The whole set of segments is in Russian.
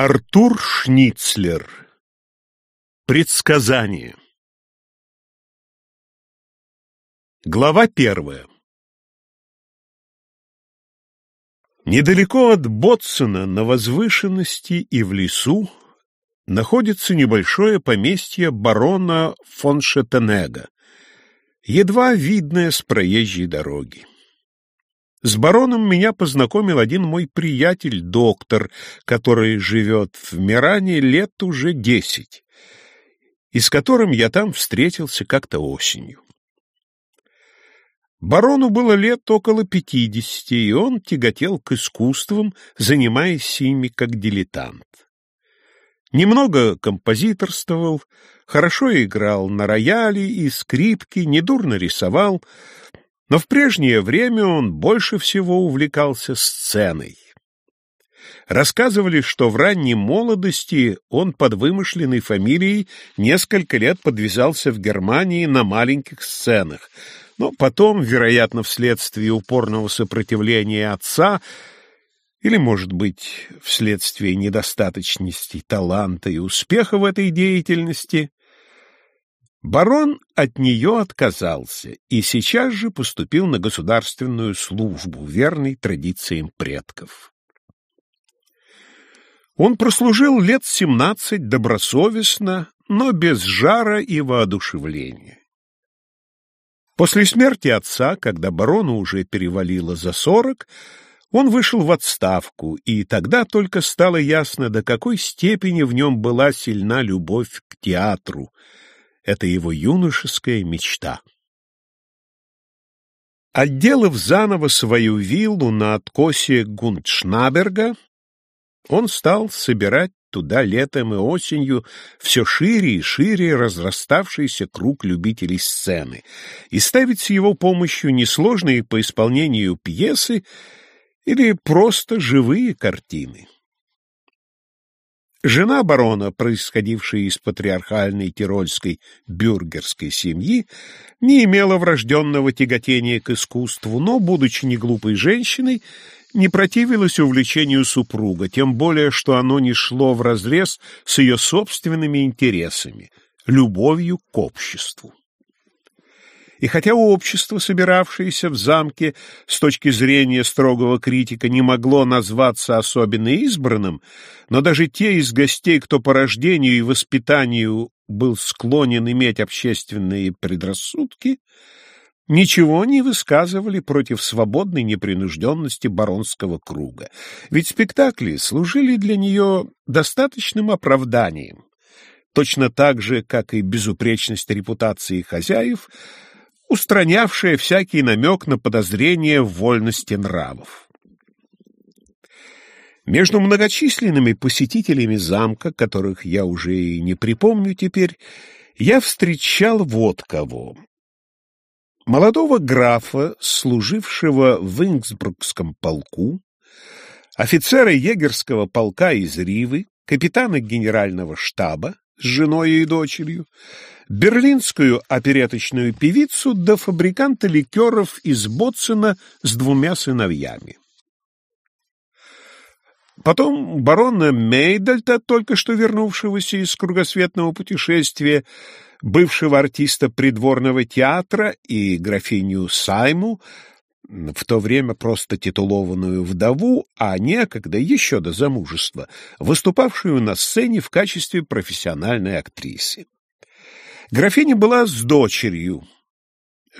Артур Шницлер. Предсказание. Глава первая. Недалеко от Ботсона, на возвышенности и в лесу, находится небольшое поместье барона фон Шеттенега, едва видное с проезжей дороги. С бароном меня познакомил один мой приятель, доктор, который живет в Миране лет уже десять, и с которым я там встретился как-то осенью. Барону было лет около пятидесяти, и он тяготел к искусствам, занимаясь ими как дилетант. Немного композиторствовал, хорошо играл на рояле и скрипке, недурно рисовал — но в прежнее время он больше всего увлекался сценой. Рассказывали, что в ранней молодости он под вымышленной фамилией несколько лет подвязался в Германии на маленьких сценах, но потом, вероятно, вследствие упорного сопротивления отца, или, может быть, вследствие недостаточности таланта и успеха в этой деятельности, Барон от нее отказался и сейчас же поступил на государственную службу, верной традициям предков. Он прослужил лет семнадцать добросовестно, но без жара и воодушевления. После смерти отца, когда барону уже перевалило за сорок, он вышел в отставку, и тогда только стало ясно, до какой степени в нем была сильна любовь к театру — это его юношеская мечта. Отделав заново свою виллу на откосе Гундшнаберга, он стал собирать туда летом и осенью все шире и шире разраставшийся круг любителей сцены и ставить с его помощью несложные по исполнению пьесы или просто живые картины. Жена барона, происходившая из патриархальной тирольской бюргерской семьи, не имела врожденного тяготения к искусству, но, будучи неглупой женщиной, не противилась увлечению супруга, тем более, что оно не шло вразрез с ее собственными интересами, любовью к обществу. И хотя общество, собиравшееся в замке, с точки зрения строгого критика, не могло назваться особенно избранным, но даже те из гостей, кто по рождению и воспитанию был склонен иметь общественные предрассудки, ничего не высказывали против свободной непринужденности баронского круга, ведь спектакли служили для нее достаточным оправданием, точно так же, как и безупречность репутации хозяев — устранявшая всякий намек на подозрение в вольности нравов. Между многочисленными посетителями замка, которых я уже и не припомню теперь, я встречал вот кого. Молодого графа, служившего в Ингсбрукском полку, офицера егерского полка из Ривы, капитана генерального штаба с женой и дочерью, берлинскую опереточную певицу до фабриканта ликеров из Боцена с двумя сыновьями. Потом барона Мейдальта, только что вернувшегося из кругосветного путешествия, бывшего артиста придворного театра и графиню Сайму, в то время просто титулованную вдову, а некогда, еще до замужества, выступавшую на сцене в качестве профессиональной актрисы. Графиня была с дочерью.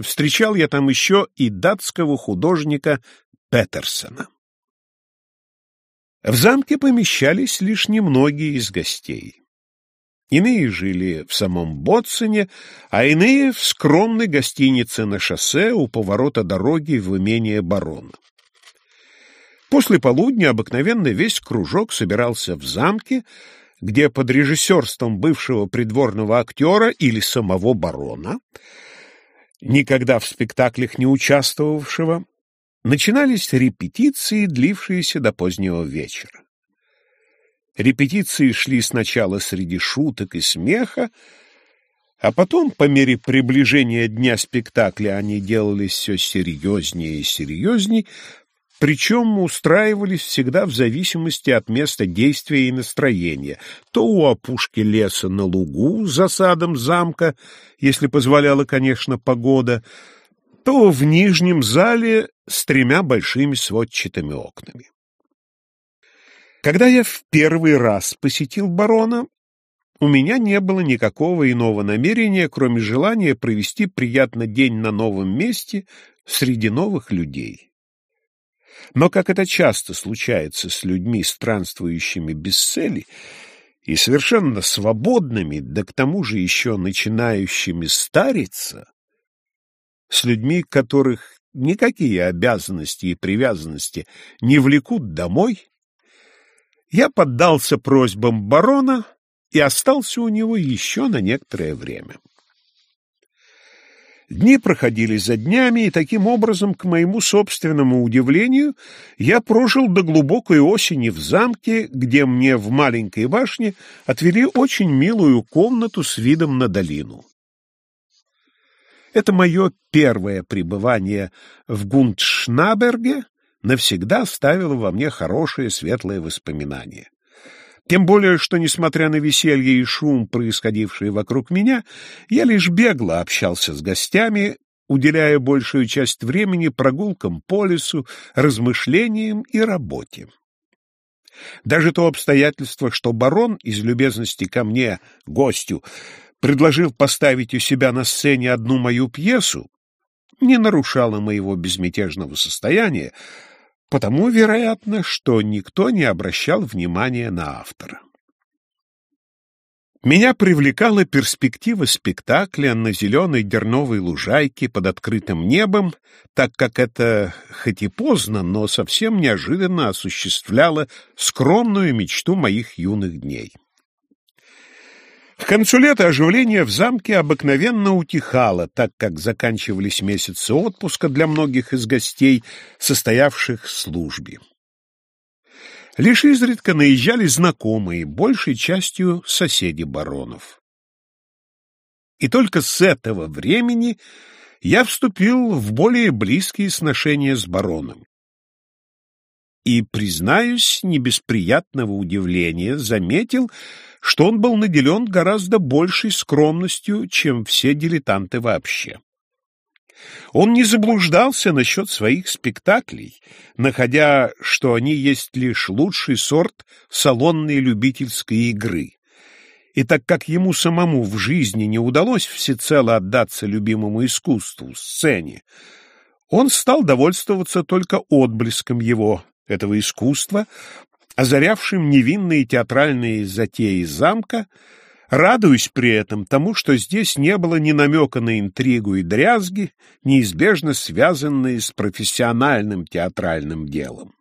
Встречал я там еще и датского художника Петерсона. В замке помещались лишь немногие из гостей. Иные жили в самом Ботсоне, а иные в скромной гостинице на шоссе у поворота дороги в имение барона. После полудня обыкновенно весь кружок собирался в замке, где под режиссерством бывшего придворного актера или самого барона, никогда в спектаклях не участвовавшего, начинались репетиции, длившиеся до позднего вечера. Репетиции шли сначала среди шуток и смеха, а потом, по мере приближения дня спектакля, они делались все серьезнее и серьезней, причем устраивались всегда в зависимости от места действия и настроения, то у опушки леса на лугу за садом замка, если позволяла, конечно, погода, то в нижнем зале с тремя большими сводчатыми окнами. Когда я в первый раз посетил барона, у меня не было никакого иного намерения, кроме желания провести приятно день на новом месте среди новых людей. Но, как это часто случается с людьми, странствующими без цели, и совершенно свободными, да к тому же еще начинающими стариться, с людьми, которых никакие обязанности и привязанности не влекут домой, я поддался просьбам барона и остался у него еще на некоторое время. Дни проходили за днями, и таким образом, к моему собственному удивлению, я прожил до глубокой осени в замке, где мне в маленькой башне отвели очень милую комнату с видом на долину. Это мое первое пребывание в Гундшнаберге навсегда оставило во мне хорошие светлые воспоминания. Тем более, что, несмотря на веселье и шум, происходившие вокруг меня, я лишь бегло общался с гостями, уделяя большую часть времени прогулкам по лесу, размышлениям и работе. Даже то обстоятельство, что барон из любезности ко мне, гостю, предложил поставить у себя на сцене одну мою пьесу, не нарушало моего безмятежного состояния, Потому, вероятно, что никто не обращал внимания на автора. Меня привлекала перспектива спектакля на зеленой дерновой лужайке под открытым небом, так как это, хоть и поздно, но совсем неожиданно осуществляло скромную мечту моих юных дней. К концу лета оживление в замке обыкновенно утихало, так как заканчивались месяцы отпуска для многих из гостей, состоявших в службе. Лишь изредка наезжали знакомые, большей частью соседи баронов. И только с этого времени я вступил в более близкие сношения с бароном. И, признаюсь, не без приятного удивления заметил, что он был наделен гораздо большей скромностью, чем все дилетанты вообще. Он не заблуждался насчет своих спектаклей, находя, что они есть лишь лучший сорт салонной любительской игры. И так как ему самому в жизни не удалось всецело отдаться любимому искусству, сцене, он стал довольствоваться только отблеском его, этого искусства, озарявшим невинные театральные затеи замка, радуясь при этом тому, что здесь не было ни намека на интригу и дрязги, неизбежно связанные с профессиональным театральным делом.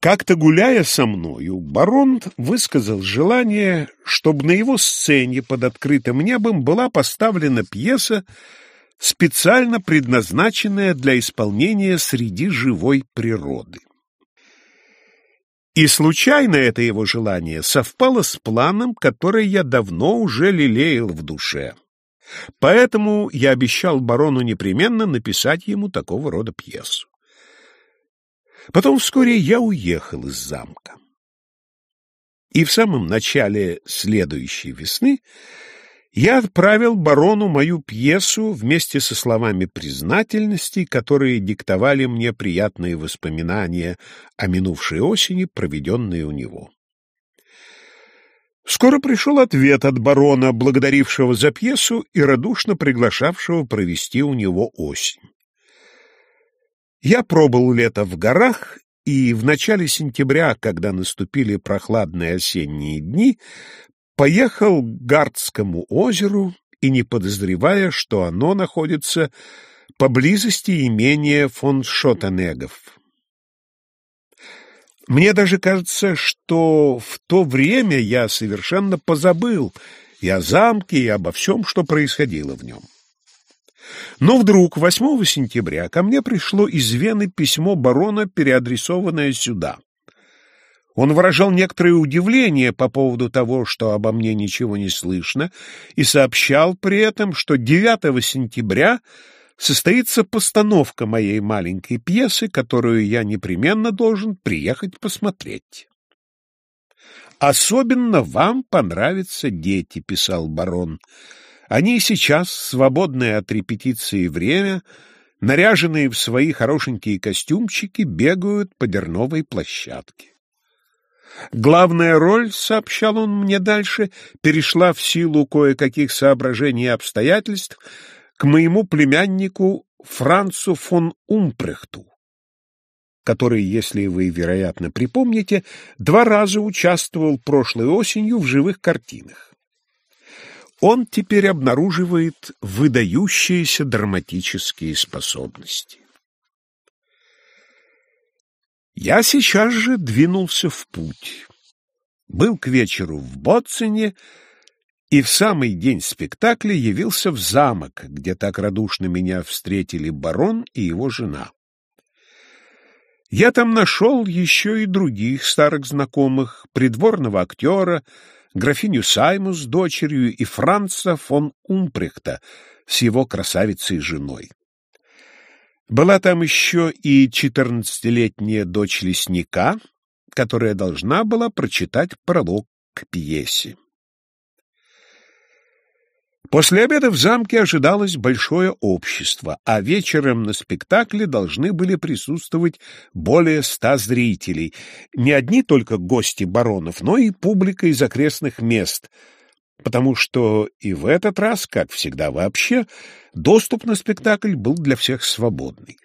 Как-то гуляя со мною, барон высказал желание, чтобы на его сцене под открытым небом была поставлена пьеса, специально предназначенная для исполнения среди живой природы. И случайно это его желание совпало с планом, который я давно уже лелеял в душе. Поэтому я обещал барону непременно написать ему такого рода пьесу. Потом вскоре я уехал из замка. И в самом начале следующей весны я отправил барону мою пьесу вместе со словами признательности, которые диктовали мне приятные воспоминания о минувшей осени, проведенные у него. Скоро пришел ответ от барона, благодарившего за пьесу и радушно приглашавшего провести у него осень. Я пробыл лето в горах, и в начале сентября, когда наступили прохладные осенние дни, поехал к Гардскому озеру и не подозревая, что оно находится поблизости имения фон Шотанегов. Мне даже кажется, что в то время я совершенно позабыл и о замке, и обо всем, что происходило в нем. Но вдруг 8 сентября ко мне пришло из Вены письмо барона, переадресованное сюда. Он выражал некоторое удивление по поводу того, что обо мне ничего не слышно, и сообщал при этом, что 9 сентября состоится постановка моей маленькой пьесы, которую я непременно должен приехать посмотреть. «Особенно вам понравятся дети», — писал барон. «Они сейчас, свободное от репетиции время, наряженные в свои хорошенькие костюмчики, бегают по дерновой площадке. Главная роль, сообщал он мне дальше, перешла в силу кое-каких соображений и обстоятельств к моему племяннику Францу фон Умпрехту, который, если вы, вероятно, припомните, два раза участвовал прошлой осенью в живых картинах. Он теперь обнаруживает выдающиеся драматические способности. Я сейчас же двинулся в путь. Был к вечеру в Боцине и в самый день спектакля явился в замок, где так радушно меня встретили барон и его жена. Я там нашел еще и других старых знакомых, придворного актера, графиню Сайму с дочерью и Франца фон Умпрехта с его красавицей-женой. Была там еще и четырнадцатилетняя дочь лесника, которая должна была прочитать пролог к пьесе. После обеда в замке ожидалось большое общество, а вечером на спектакле должны были присутствовать более ста зрителей, не одни только гости баронов, но и публика из окрестных мест — потому что и в этот раз, как всегда вообще, доступ на спектакль был для всех свободный.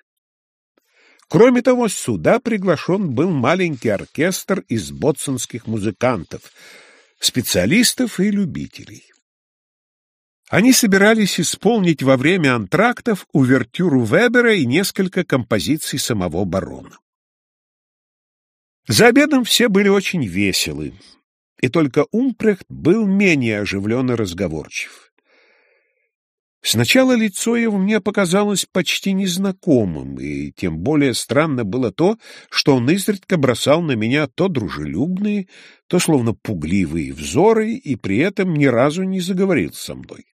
Кроме того, сюда приглашен был маленький оркестр из ботсонских музыкантов, специалистов и любителей. Они собирались исполнить во время антрактов увертюру Вебера и несколько композиций самого барона. За обедом все были очень веселы и только Умпрехт был менее оживлен и разговорчив. Сначала лицо его мне показалось почти незнакомым, и тем более странно было то, что он изредка бросал на меня то дружелюбные, то словно пугливые взоры, и при этом ни разу не заговорил со мной.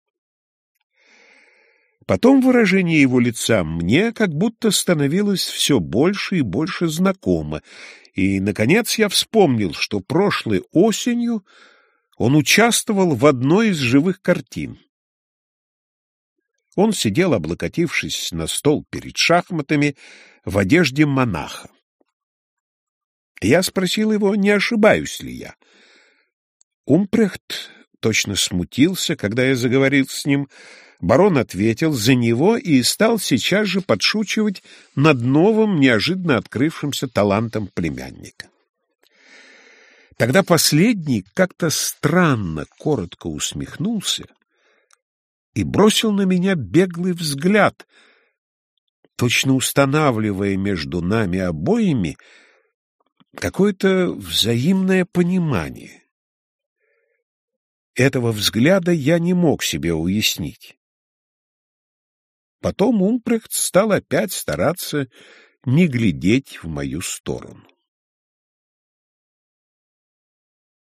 Потом выражение его лица мне как будто становилось все больше и больше знакомо, и, наконец, я вспомнил, что прошлой осенью он участвовал в одной из живых картин. Он сидел, облокотившись на стол перед шахматами, в одежде монаха. Я спросил его, не ошибаюсь ли я. Умпрехт точно смутился, когда я заговорил с ним, — Барон ответил за него и стал сейчас же подшучивать над новым, неожиданно открывшимся талантом племянника. Тогда последний как-то странно, коротко усмехнулся и бросил на меня беглый взгляд, точно устанавливая между нами обоими какое-то взаимное понимание. Этого взгляда я не мог себе уяснить. Потом Умпрехт стал опять стараться не глядеть в мою сторону.